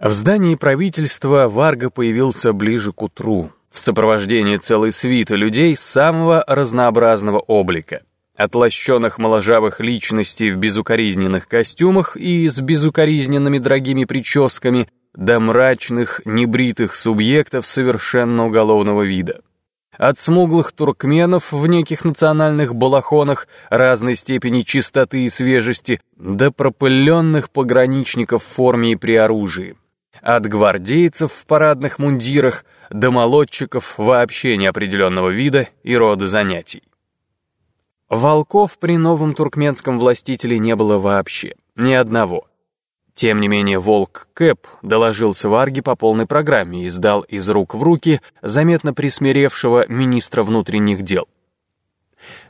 В здании правительства Варга появился ближе к утру, в сопровождении целой свиты людей самого разнообразного облика. От лощеных моложавых личностей в безукоризненных костюмах и с безукоризненными дорогими прическами до мрачных, небритых субъектов совершенно уголовного вида. От смуглых туркменов в неких национальных балахонах разной степени чистоты и свежести до пропыленных пограничников в форме и при оружии. От гвардейцев в парадных мундирах до молодчиков вообще неопределенного вида и рода занятий. Волков при новом туркменском властителе не было вообще, ни одного. Тем не менее, волк Кэп доложился Варге по полной программе и сдал из рук в руки заметно присмиревшего министра внутренних дел.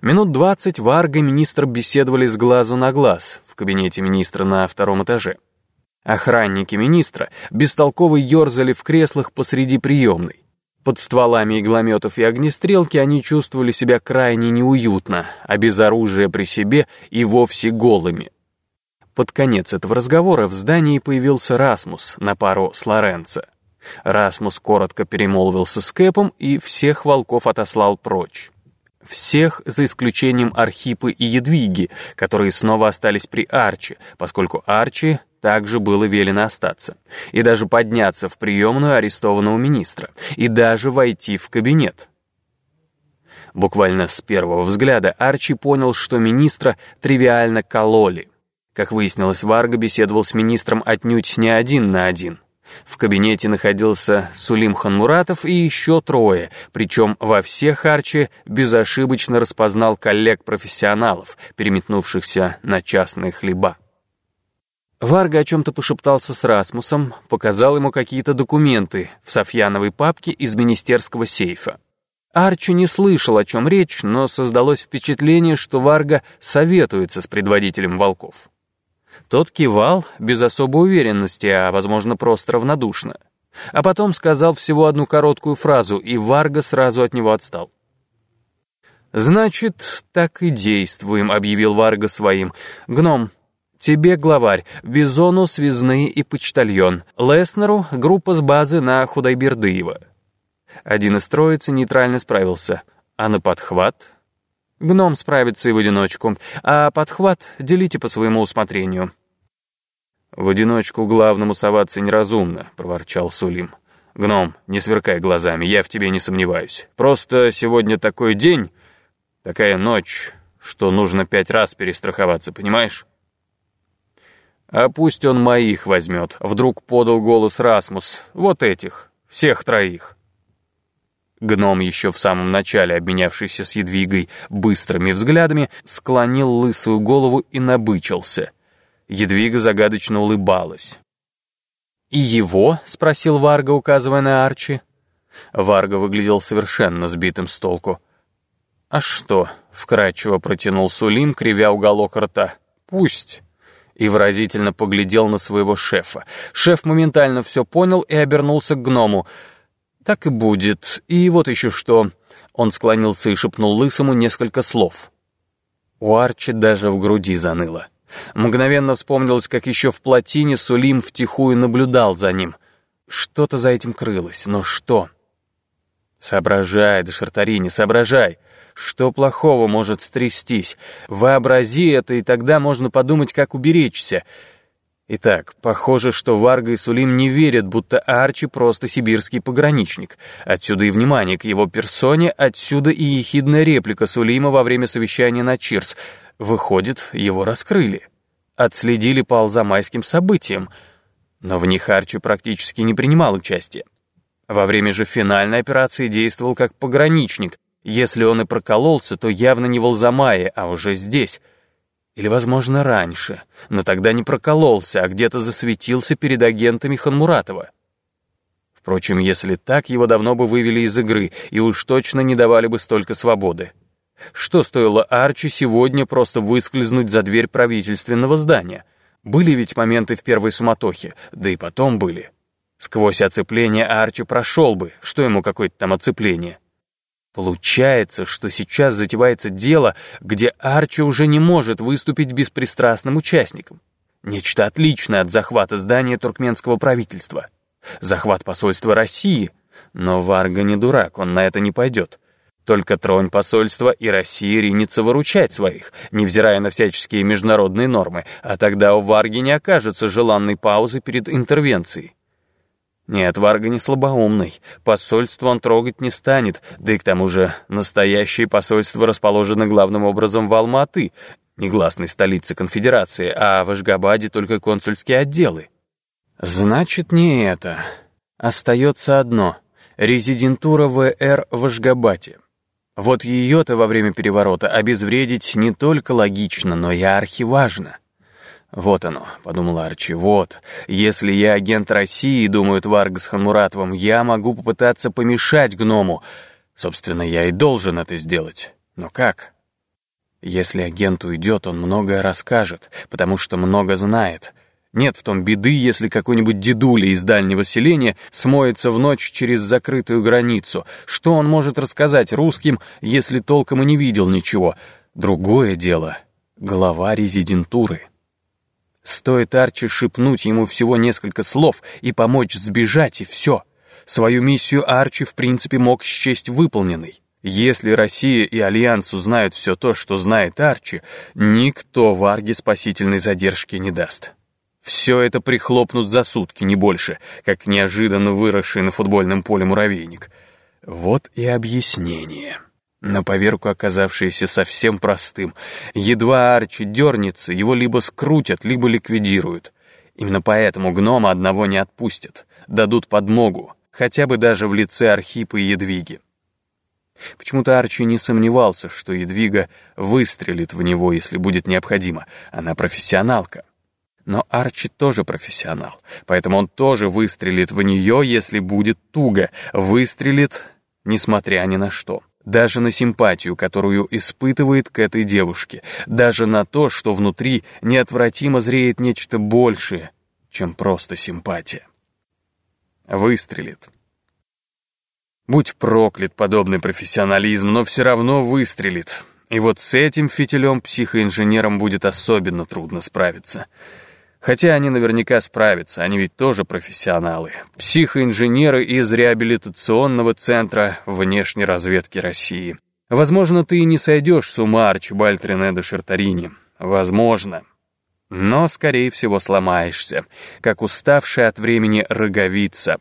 Минут двадцать Варга и министр беседовали с глазу на глаз в кабинете министра на втором этаже. Охранники министра бестолково ерзали в креслах посреди приемной. Под стволами иглометов и огнестрелки они чувствовали себя крайне неуютно, а без оружия при себе и вовсе голыми. Под конец этого разговора в здании появился Расмус на пару с Лоренцо. Расмус коротко перемолвился с Кэпом и всех волков отослал прочь. Всех, за исключением Архипы и Едвиги, которые снова остались при Арчи, поскольку Арчи также было велено остаться, и даже подняться в приемную арестованного министра, и даже войти в кабинет. Буквально с первого взгляда Арчи понял, что министра тривиально кололи. Как выяснилось, Варга беседовал с министром отнюдь не один на один. В кабинете находился Сулим Ханмуратов и еще трое, причем во всех Арчи безошибочно распознал коллег-профессионалов, переметнувшихся на частные хлеба. Варга о чем-то пошептался с Расмусом, показал ему какие-то документы в Софьяновой папке из министерского сейфа. Арчу не слышал, о чем речь, но создалось впечатление, что Варга советуется с предводителем волков. Тот кивал без особой уверенности, а, возможно, просто равнодушно. А потом сказал всего одну короткую фразу, и Варга сразу от него отстал. «Значит, так и действуем», — объявил Варга своим. «Гном, Тебе главарь, Бизону связные и почтальон, Леснеру группа с базы на Худайбердыева. Один из троицы нейтрально справился, а на подхват... Гном справится и в одиночку, а подхват делите по своему усмотрению. «В одиночку главному соваться неразумно», — проворчал Сулим. «Гном, не сверкай глазами, я в тебе не сомневаюсь. Просто сегодня такой день, такая ночь, что нужно пять раз перестраховаться, понимаешь?» «А пусть он моих возьмет», — вдруг подал голос Расмус. «Вот этих, всех троих». Гном, еще в самом начале обменявшийся с Едвигой быстрыми взглядами, склонил лысую голову и набычился. Едвига загадочно улыбалась. «И его?» — спросил Варга, указывая на Арчи. Варга выглядел совершенно сбитым с толку. «А что?» — вкрадчиво протянул Сулим, кривя уголок рта. «Пусть» и выразительно поглядел на своего шефа. Шеф моментально все понял и обернулся к гному. «Так и будет. И вот еще что». Он склонился и шепнул лысому несколько слов. У Арчи даже в груди заныло. Мгновенно вспомнилось, как еще в плотине Сулим втихую наблюдал за ним. Что-то за этим крылось, но что? «Соображай, Дешартарини, соображай!» Что плохого может стрястись? Вообрази это, и тогда можно подумать, как уберечься. Итак, похоже, что Варга и Сулим не верят, будто Арчи просто сибирский пограничник. Отсюда и внимание к его персоне, отсюда и ехидная реплика Сулима во время совещания на Чирс. Выходит, его раскрыли. Отследили по алзамайским событиям. Но в них Арчи практически не принимал участия. Во время же финальной операции действовал как пограничник, если он и прокололся, то явно не в Алзамае, а уже здесь. Или, возможно, раньше. Но тогда не прокололся, а где-то засветился перед агентами Ханмуратова. Впрочем, если так, его давно бы вывели из игры и уж точно не давали бы столько свободы. Что стоило Арчи сегодня просто выскользнуть за дверь правительственного здания? Были ведь моменты в первой суматохе, да и потом были. Сквозь оцепление Арчи прошел бы, что ему какое-то там оцепление. Получается, что сейчас затевается дело, где Арчи уже не может выступить беспристрастным участником. Нечто отличное от захвата здания туркменского правительства. Захват посольства России. Но Варга не дурак, он на это не пойдет. Только тронь посольство, и Россия ринется выручать своих, невзирая на всяческие международные нормы, а тогда у Варги не окажется желанной паузы перед интервенцией. Нет, Варга не слабоумный, посольство он трогать не станет, да и к тому же настоящее посольство расположено главным образом в Алматы, негласной столице конфедерации, а в Ашгабаде только консульские отделы. Значит, не это. Остается одно — резидентура ВР в Ашгабаде. Вот ее-то во время переворота обезвредить не только логично, но и архиважно. «Вот оно», — подумал Арчи, — «вот. Если я агент России, — думает Варга с Ханмуратовым, — я могу попытаться помешать гному. Собственно, я и должен это сделать. Но как?» Если агент уйдет, он многое расскажет, потому что много знает. Нет в том беды, если какой-нибудь дедуля из дальнего селения смоется в ночь через закрытую границу. Что он может рассказать русским, если толком и не видел ничего? Другое дело — глава резидентуры. Стоит Арчи шепнуть ему всего несколько слов и помочь сбежать, и все. Свою миссию Арчи в принципе мог счесть выполненной. Если Россия и Альянс узнают все то, что знает Арчи, никто Варге спасительной задержки не даст. Все это прихлопнут за сутки, не больше, как неожиданно выросший на футбольном поле муравейник. Вот и объяснение на поверку оказавшееся совсем простым. Едва Арчи дернется, его либо скрутят, либо ликвидируют. Именно поэтому гнома одного не отпустят, дадут подмогу, хотя бы даже в лице Архипа и Едвиги. Почему-то Арчи не сомневался, что Едвига выстрелит в него, если будет необходимо. Она профессионалка. Но Арчи тоже профессионал, поэтому он тоже выстрелит в нее, если будет туго. Выстрелит, несмотря ни на что даже на симпатию, которую испытывает к этой девушке, даже на то, что внутри неотвратимо зреет нечто большее, чем просто симпатия. Выстрелит. Будь проклят подобный профессионализм, но все равно выстрелит. И вот с этим фитилем психоинженерам будет особенно трудно справиться — Хотя они наверняка справятся, они ведь тоже профессионалы. Психоинженеры из реабилитационного центра внешней разведки России. Возможно, ты и не сойдешь с ума, Арчибальд Рене Шартарини. Возможно. Но, скорее всего, сломаешься, как уставшая от времени роговица.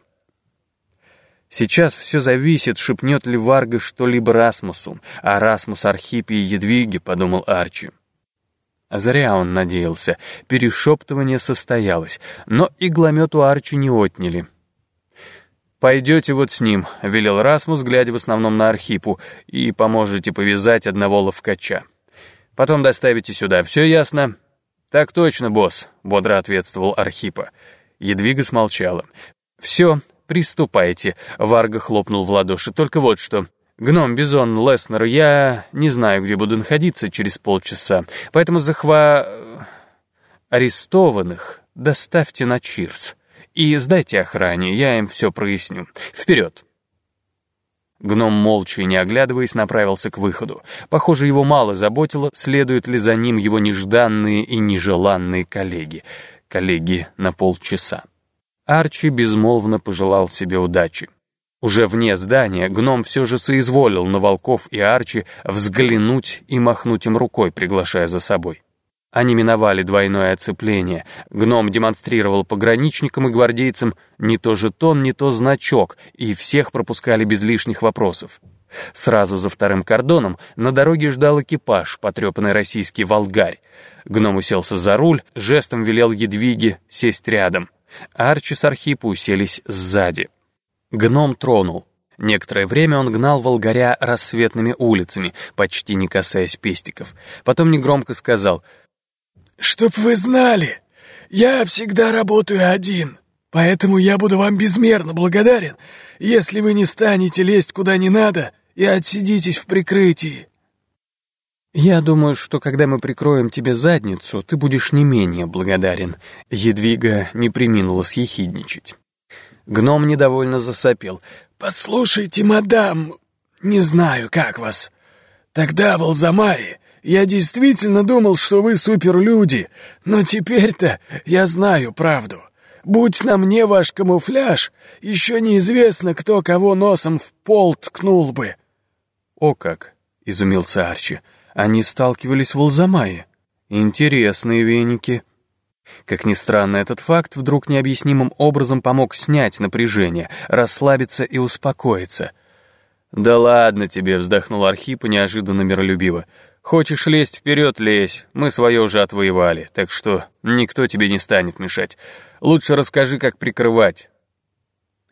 Сейчас все зависит, шепнет ли Варга что-либо Расмусу, а Расмус Архипе и Едвиге, подумал Арчи. А зря он надеялся. Перешептывание состоялось, но игломету Арчи не отняли. «Пойдете вот с ним», — велел Расмус, глядя в основном на Архипу, «и поможете повязать одного ловкача. Потом доставите сюда, все ясно?» «Так точно, босс», — бодро ответствовал Архипа. Едвига смолчала. «Все, приступайте», — Варга хлопнул в ладоши. «Только вот что. «Гном, Бизон, Леснер, я не знаю, где буду находиться через полчаса, поэтому захва... арестованных доставьте на Чирс и сдайте охране, я им все проясню. Вперед!» Гном, молча и не оглядываясь, направился к выходу. Похоже, его мало заботило, следуют ли за ним его нежданные и нежеланные коллеги. Коллеги на полчаса. Арчи безмолвно пожелал себе удачи. Уже вне здания гном все же соизволил на волков и Арчи взглянуть и махнуть им рукой, приглашая за собой. Они миновали двойное оцепление. Гном демонстрировал пограничникам и гвардейцам не то жетон, не то значок, и всех пропускали без лишних вопросов. Сразу за вторым кордоном на дороге ждал экипаж, потрепанный российский волгарь. Гном уселся за руль, жестом велел Едвиге сесть рядом. Арчи с Архипу уселись сзади. Гном тронул. Некоторое время он гнал волгаря рассветными улицами, почти не касаясь пестиков. Потом негромко сказал, «Чтоб вы знали, я всегда работаю один, поэтому я буду вам безмерно благодарен, если вы не станете лезть куда не надо и отсидитесь в прикрытии». «Я думаю, что когда мы прикроем тебе задницу, ты будешь не менее благодарен». Едвига не приминула съехидничать. Гном недовольно засопел. «Послушайте, мадам, не знаю, как вас. Тогда в Алзамаре Я действительно думал, что вы суперлюди, но теперь-то я знаю правду. Будь на мне ваш камуфляж, еще неизвестно, кто кого носом в пол ткнул бы». «О как!» — изумился Арчи. «Они сталкивались в Алзамае. Интересные веники». Как ни странно, этот факт вдруг необъяснимым образом помог снять напряжение, расслабиться и успокоиться. «Да ладно тебе», — вздохнул Архип неожиданно миролюбиво. «Хочешь лезть вперед, лезь, мы свое уже отвоевали, так что никто тебе не станет мешать. Лучше расскажи, как прикрывать».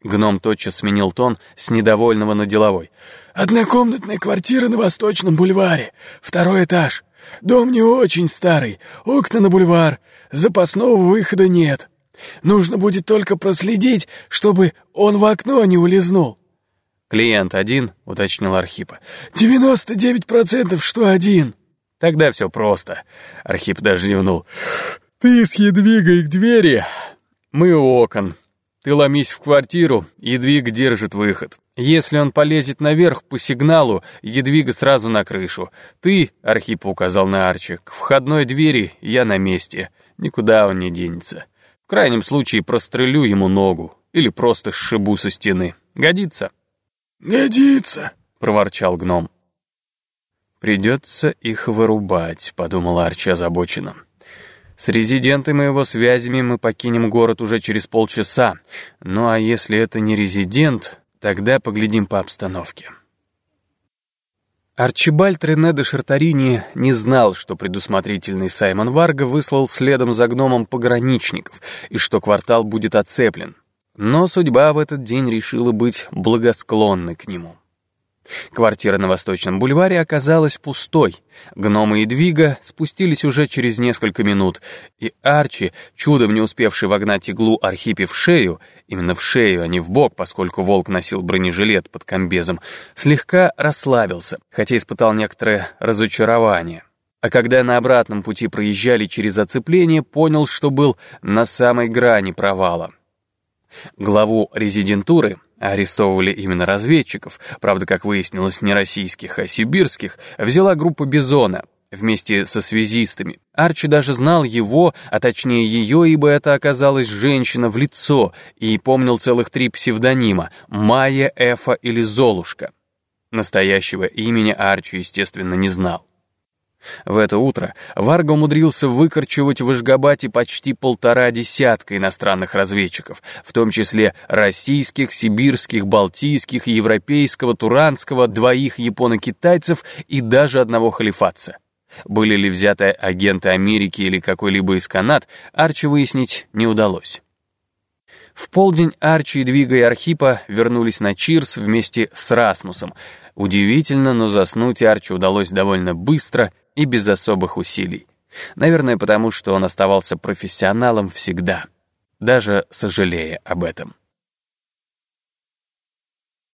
Гном тотчас сменил тон с недовольного на деловой. «Однокомнатная квартира на Восточном бульваре, второй этаж. Дом не очень старый, окна на бульвар, запасного выхода нет. Нужно будет только проследить, чтобы он в окно не улизнул». «Клиент один?» — уточнил Архипа. «Девяносто девять процентов, что один». «Тогда все просто», — Архип даже зевнул. «Ты с Едвигой к двери, мы у окон. Ты ломись в квартиру, Едвига держит выход. Если он полезет наверх по сигналу, Едвига сразу на крышу. Ты, — Архип указал на Арчи, — к входной двери, я на месте. Никуда он не денется. В крайнем случае прострелю ему ногу или просто сшибу со стены. Годится?» «Годится», — проворчал гном. «Придется их вырубать», — подумал Арчи озабоченно. «С резидентом и его связями мы покинем город уже через полчаса. Ну а если это не резидент, тогда поглядим по обстановке». Арчибальд Рене де Шартарини не знал, что предусмотрительный Саймон Варга выслал следом за гномом пограничников и что квартал будет оцеплен. Но судьба в этот день решила быть благосклонной к нему. Квартира на Восточном бульваре оказалась пустой. Гномы и Двига спустились уже через несколько минут, и Арчи, чудом не успевший вогнать иглу Архипе в шею, именно в шею, а не в бок, поскольку волк носил бронежилет под комбезом, слегка расслабился, хотя испытал некоторое разочарование. А когда на обратном пути проезжали через оцепление, понял, что был на самой грани провала. Главу резидентуры арестовывали именно разведчиков, правда, как выяснилось, не российских, а сибирских, взяла группа Бизона вместе со связистами. Арчи даже знал его, а точнее ее, ибо это оказалась женщина в лицо, и помнил целых три псевдонима — Майя, Эфа или Золушка. Настоящего имени Арчи, естественно, не знал. В это утро Варга умудрился выкорчевать в Ашгабате почти полтора десятка иностранных разведчиков, в том числе российских, сибирских, балтийских, европейского, туранского, двоих японо-китайцев и даже одного халифатца. Были ли взяты агенты Америки или какой-либо из Канад, Арчи выяснить не удалось. В полдень Арчи, Двига и Архипа вернулись на Чирс вместе с Расмусом. Удивительно, но заснуть Арчи удалось довольно быстро и без особых усилий. Наверное, потому что он оставался профессионалом всегда, даже сожалея об этом.